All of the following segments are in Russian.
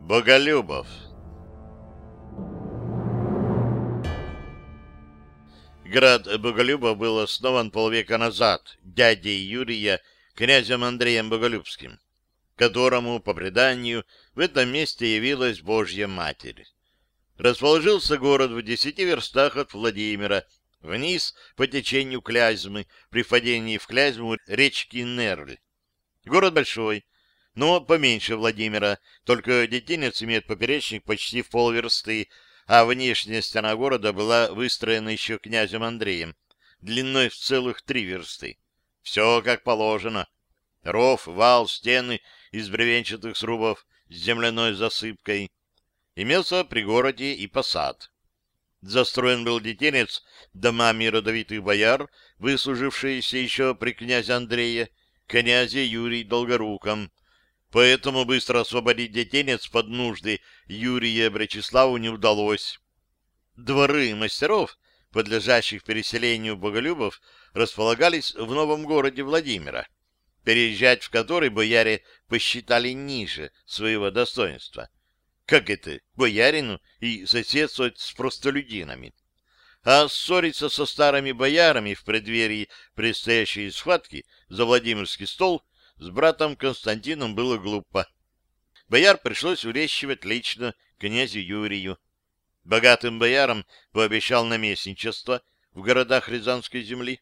Боголюбов Град Боголюбов был основан полвека назад дядей Юрия, князем Андреем Боголюбским, которому, по преданию, в этом месте явилась Божья Матерь. Расположился город в десяти верстах от Владимира, вниз по течению Клязьмы, при впадении в Клязьму речки Нерль. Город большой, но поменьше Владимира, только детинец имеет поперечник почти в полверсты, а внешняя стена города была выстроена еще князем Андреем, длиной в целых три версты. Все как положено. Ров, вал, стены из бревенчатых срубов с земляной засыпкой. Имелся при городе и посад. Застроен был детинец домами родовитых бояр, выслужившиеся еще при князе Андрея, князе Юрий Долгоруком, Поэтому быстро освободить детенец под нужды Юрия Бречеславу не удалось. Дворы мастеров, подлежащих переселению боголюбов, располагались в новом городе Владимира, переезжать в который бояре посчитали ниже своего достоинства. Как это, боярину и соседствовать с простолюдинами? А ссориться со старыми боярами в преддверии предстоящей схватки за Владимирский стол – с братом Константином было глупо. Бояр пришлось урещивать лично князю Юрию. Богатым боярам пообещал наместничество в городах Рязанской земли.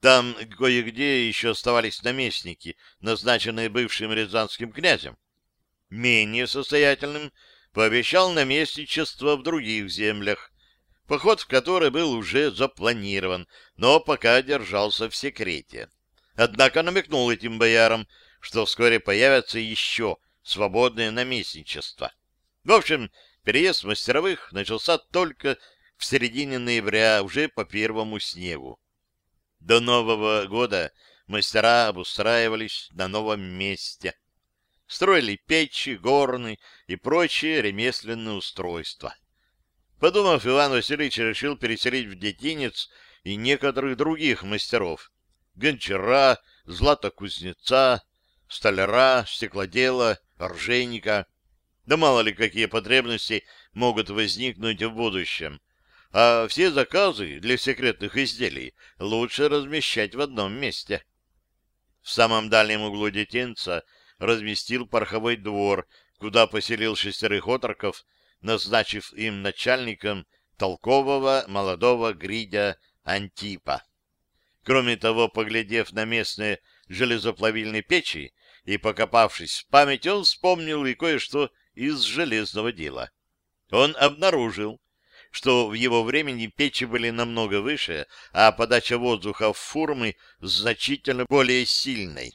Там кое-где еще оставались наместники, назначенные бывшим рязанским князем. Менее состоятельным пообещал наместничество в других землях, поход в который был уже запланирован, но пока держался в секрете. Однако намекнул этим боярам, что вскоре появятся еще свободные наместничества. В общем, переезд мастеровых начался только в середине ноября, уже по первому снегу. До Нового года мастера обустраивались на новом месте. Строили печи, горны и прочие ремесленные устройства. Подумав, Иван Васильевич решил переселить в детинец и некоторых других мастеров, гончара, златокузнеца, столяра, стеклодела, оружейника. Да мало ли какие потребности могут возникнуть в будущем. А все заказы для секретных изделий лучше размещать в одном месте. В самом дальнем углу детенца разместил пороховой двор, куда поселил шестерых отроков, назначив им начальником толкового молодого гридя Антипа. Кроме того, поглядев на местные железоплавильные печи и покопавшись в память, он вспомнил и кое-что из железного дела. Он обнаружил, что в его времени печи были намного выше, а подача воздуха в фурмы значительно более сильной.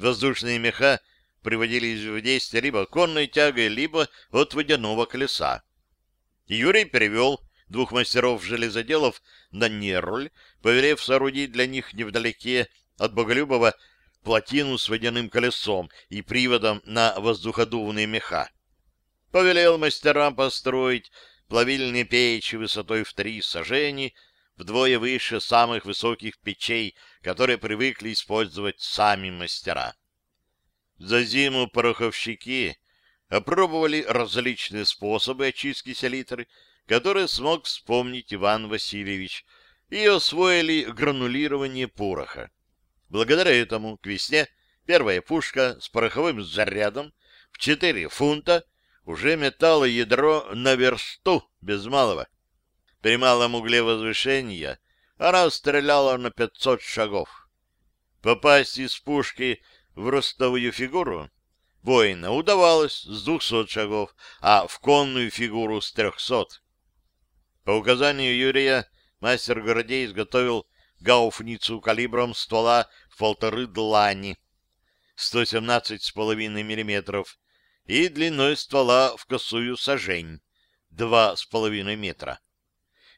Воздушные меха приводились в действие либо конной тягой, либо от водяного колеса. Юрий перевел двух мастеров-железоделов на Нерль, повелев соорудить для них невдалеке от Боголюбова плотину с водяным колесом и приводом на воздуходувные меха. Повелел мастерам построить плавильные печи высотой в три сажени, вдвое выше самых высоких печей, которые привыкли использовать сами мастера. За зиму пороховщики опробовали различные способы очистки селитры которые смог вспомнить Иван Васильевич, и освоили гранулирование пороха. Благодаря этому к весне первая пушка с пороховым зарядом в 4 фунта уже метала ядро на версту без малого. При малом угле возвышения она стреляла на 500 шагов. Попасть из пушки в ростовую фигуру воина удавалось с 200 шагов, а в конную фигуру с 300. По указанию Юрия мастер Городей изготовил гауфницу калибром ствола в полторы длани, 117,5 мм, и длиной ствола в косую сажень, 2,5 метра.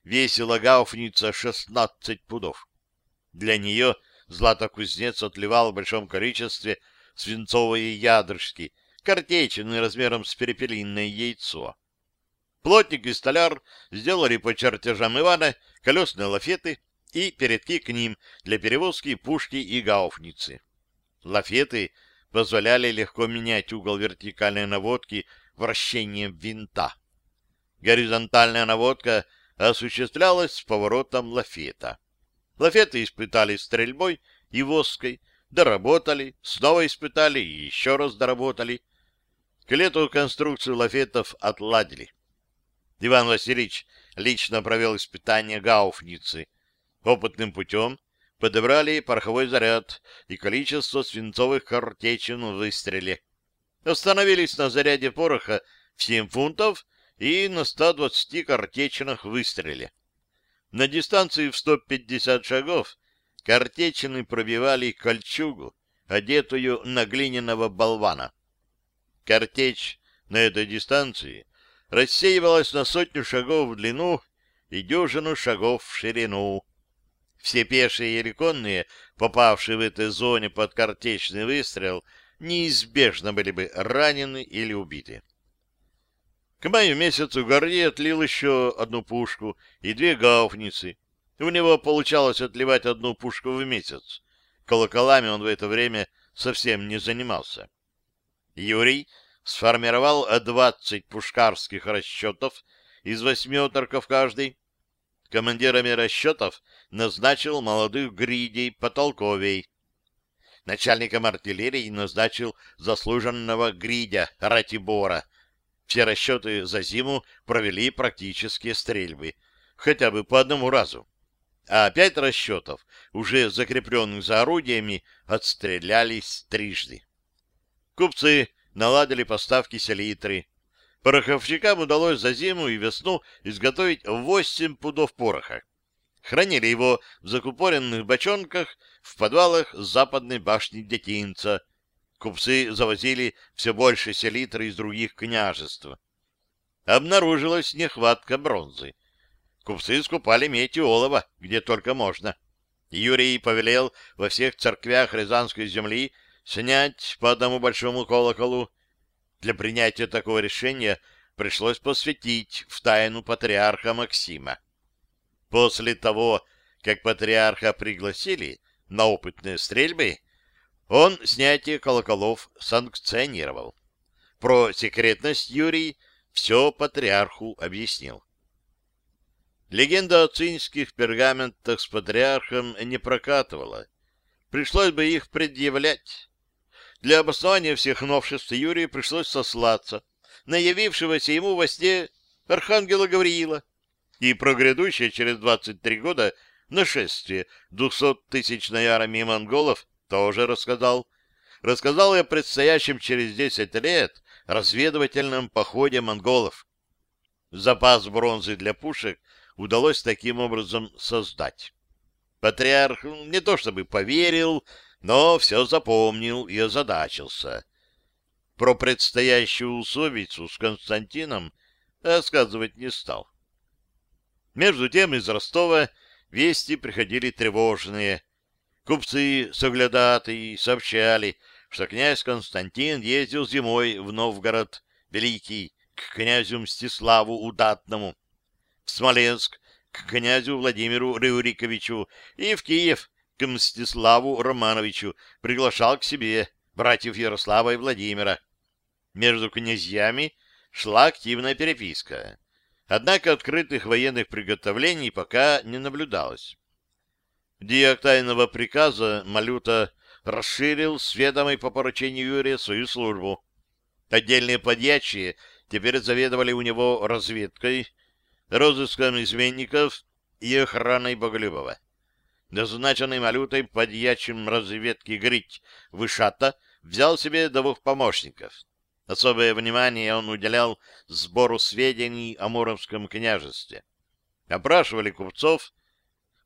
Весила гауфница 16 пудов. Для нее Златокузнец отливал в большом количестве свинцовые ядрышки, картечины размером с перепелиное яйцо. Плотник и столяр сделали по чертежам Ивана колесные лафеты и передки к ним для перевозки пушки и гауфницы. Лафеты позволяли легко менять угол вертикальной наводки вращением винта. Горизонтальная наводка осуществлялась с поворотом лафета. Лафеты испытали стрельбой и воской, доработали, снова испытали и еще раз доработали. К лету конструкцию лафетов отладили. Иван Васильевич лично провел испытание гауфницы. Опытным путем подобрали пороховой заряд и количество свинцовых картечин в выстреле. Остановились на заряде пороха в 7 фунтов и на 120 картечинах выстреле. На дистанции в 150 шагов картечины пробивали кольчугу, одетую на глиняного болвана. Картечь на этой дистанции рассеивалась на сотню шагов в длину и дюжину шагов в ширину. Все пешие или конные, попавшие в этой зоне под картечный выстрел, неизбежно были бы ранены или убиты. К маю месяцу Горди отлил еще одну пушку и две гауфницы. У него получалось отливать одну пушку в месяц. Колоколами он в это время совсем не занимался. Юрий сформировал 20 пушкарских расчетов из восьми отроков каждый. Командирами расчетов назначил молодых гридей потолковей. Начальником артиллерии назначил заслуженного гридя Ратибора. Все расчеты за зиму провели практические стрельбы, хотя бы по одному разу. А пять расчетов, уже закрепленных за орудиями, отстрелялись трижды. Купцы наладили поставки селитры. Пороховщикам удалось за зиму и весну изготовить 8 пудов пороха. Хранили его в закупоренных бочонках в подвалах западной башни Детинца. Купцы завозили все больше селитры из других княжеств. Обнаружилась нехватка бронзы. Купцы скупали медь и олово, где только можно. Юрий повелел во всех церквях Рязанской земли снять по одному большому колоколу. Для принятия такого решения пришлось посвятить в тайну патриарха Максима. После того, как патриарха пригласили на опытные стрельбы, он снятие колоколов санкционировал. Про секретность Юрий все патриарху объяснил. Легенда о цинских пергаментах с патриархом не прокатывала. Пришлось бы их предъявлять. Для обоснования всех новшеств Юрию пришлось сослаться на явившегося ему во сне архангела Гавриила и про грядущее через 23 года нашествие двухсоттысячной армии монголов тоже рассказал. Рассказал и о предстоящем через 10 лет разведывательном походе монголов. Запас бронзы для пушек удалось таким образом создать. Патриарх не то чтобы поверил, но все запомнил и озадачился. Про предстоящую усобицу с Константином рассказывать не стал. Между тем из Ростова вести приходили тревожные. Купцы соглядатые сообщали, что князь Константин ездил зимой в Новгород Великий к князю Мстиславу Удатному, в Смоленск к князю Владимиру Рюриковичу и в Киев к Мстиславу Романовичу приглашал к себе братьев Ярослава и Владимира. Между князьями шла активная переписка. Однако открытых военных приготовлений пока не наблюдалось. Диак тайного приказа Малюта расширил с ведомой по поручению Юрия свою службу. Отдельные подьячие теперь заведовали у него разведкой, розыском изменников и охраной Боголюбова. Назначенный Малютой подьячим разведки Грить Вышата взял себе двух помощников. Особое внимание он уделял сбору сведений о Муромском княжестве. Опрашивали купцов,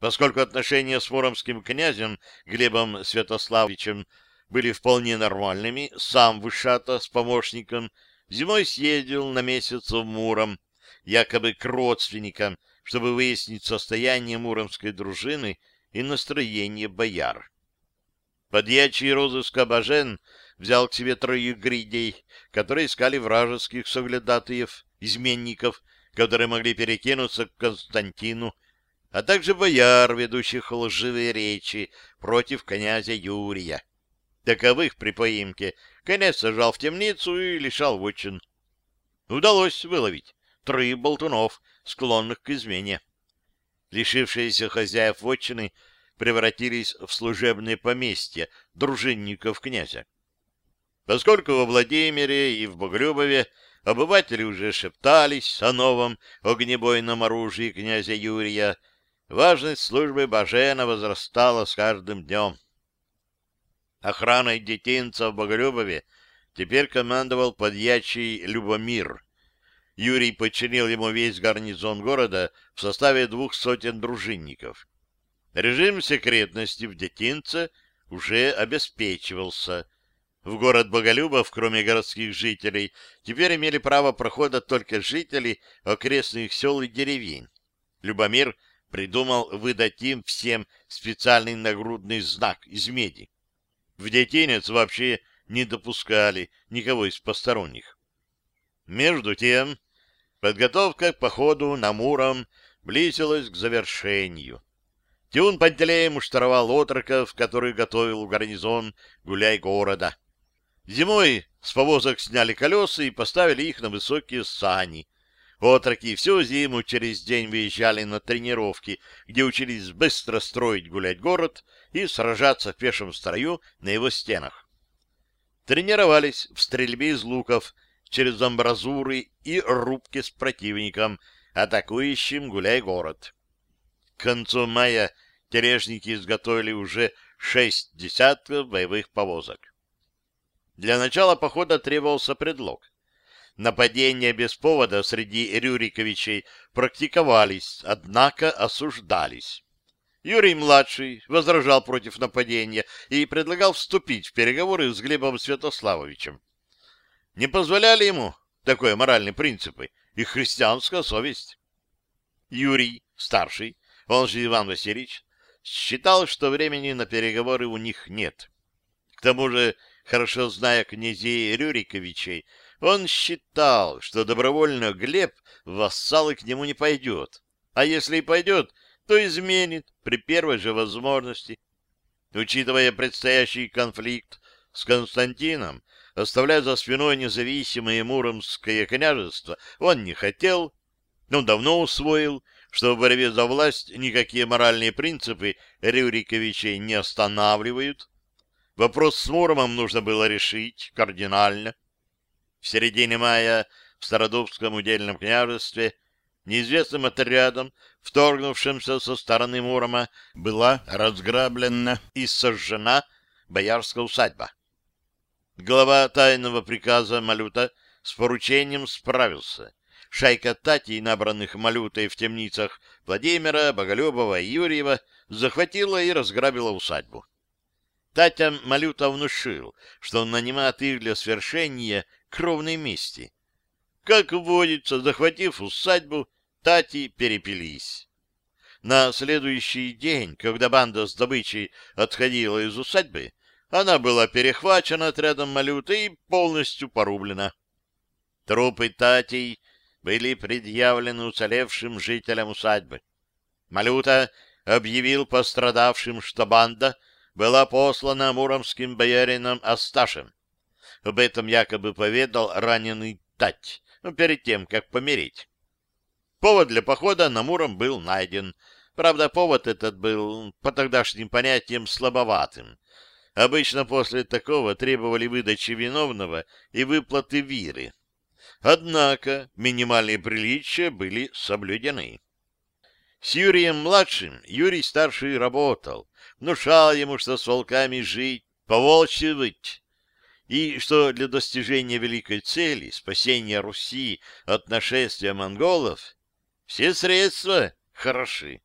поскольку отношения с муромским князем Глебом Святославовичем были вполне нормальными, сам Вышата с помощником зимой съездил на месяц в Муром, якобы к родственникам, чтобы выяснить состояние муромской дружины и настроение бояр. Подьячий розыск Бажен взял к себе троих гридей, которые искали вражеских соглядатаев, изменников, которые могли перекинуться к Константину, а также бояр, ведущих лживые речи против князя Юрия. Таковых при поимке конец сажал в темницу и лишал вотчин. Удалось выловить троих болтунов, склонных к измене. Лишившиеся хозяев вотчины превратились в служебные поместья дружинников князя. Поскольку во Владимире и в Боголюбове обыватели уже шептались о новом огнебойном оружии князя Юрия, важность службы Бажена возрастала с каждым днем. Охраной детинца в Боголюбове теперь командовал подьячий Любомир. Юрий подчинил ему весь гарнизон города в составе двух сотен дружинников. Режим секретности в детинце уже обеспечивался. В город Боголюбов, кроме городских жителей, теперь имели право прохода только жители окрестных сел и деревень. Любомир придумал выдать им всем специальный нагрудный знак из меди. В детинец вообще не допускали никого из посторонних. Между тем, подготовка к походу на Муром близилась к завершению. Тюн Пантелей муштровал отроков, который готовил гарнизон гуляй города. Зимой с повозок сняли колеса и поставили их на высокие сани. Отроки всю зиму через день выезжали на тренировки, где учились быстро строить гулять город и сражаться в пешем строю на его стенах. Тренировались в стрельбе из луков через амбразуры и рубки с противником, атакующим гуляй город. К концу мая тележники изготовили уже шесть десятков боевых повозок. Для начала похода требовался предлог. Нападения без повода среди Рюриковичей практиковались, однако осуждались. Юрий-младший возражал против нападения и предлагал вступить в переговоры с Глебом Святославовичем. Не позволяли ему такое моральные принципы и христианская совесть. Юрий, старший, он же Иван Васильевич, считал, что времени на переговоры у них нет. К тому же, хорошо зная князей Рюриковичей, он считал, что добровольно Глеб в вассалы к нему не пойдет, а если и пойдет, то изменит при первой же возможности. Учитывая предстоящий конфликт с Константином, оставлять за спиной независимое Муромское княжество он не хотел, но давно усвоил, что в борьбе за власть никакие моральные принципы Рюриковичей не останавливают. Вопрос с Муромом нужно было решить кардинально. В середине мая в Стародубском удельном княжестве неизвестным отрядом, вторгнувшимся со стороны Мурома, была разграблена и сожжена боярская усадьба. Глава тайного приказа Малюта с поручением справился — шайка Татей, набранных Малютой в темницах Владимира, Боголюбова и Юрьева, захватила и разграбила усадьбу. Татя Малюта внушил, что он нанимает их для свершения кровной мести. Как водится, захватив усадьбу, Тати перепились. На следующий день, когда банда с добычей отходила из усадьбы, она была перехвачена отрядом Малюты и полностью порублена. Трупы Татей были предъявлены уцелевшим жителям усадьбы. Малюта объявил пострадавшим, что банда была послана муромским боярином Асташем. Об этом якобы поведал раненый Тать, ну, перед тем, как помереть. Повод для похода на Муром был найден. Правда, повод этот был по тогдашним понятиям слабоватым. Обычно после такого требовали выдачи виновного и выплаты виры. Однако минимальные приличия были соблюдены. С Юрием-младшим Юрий-старший работал, внушал ему, что с волками жить, поволчивать, и что для достижения великой цели, спасения Руси от нашествия монголов, все средства хороши.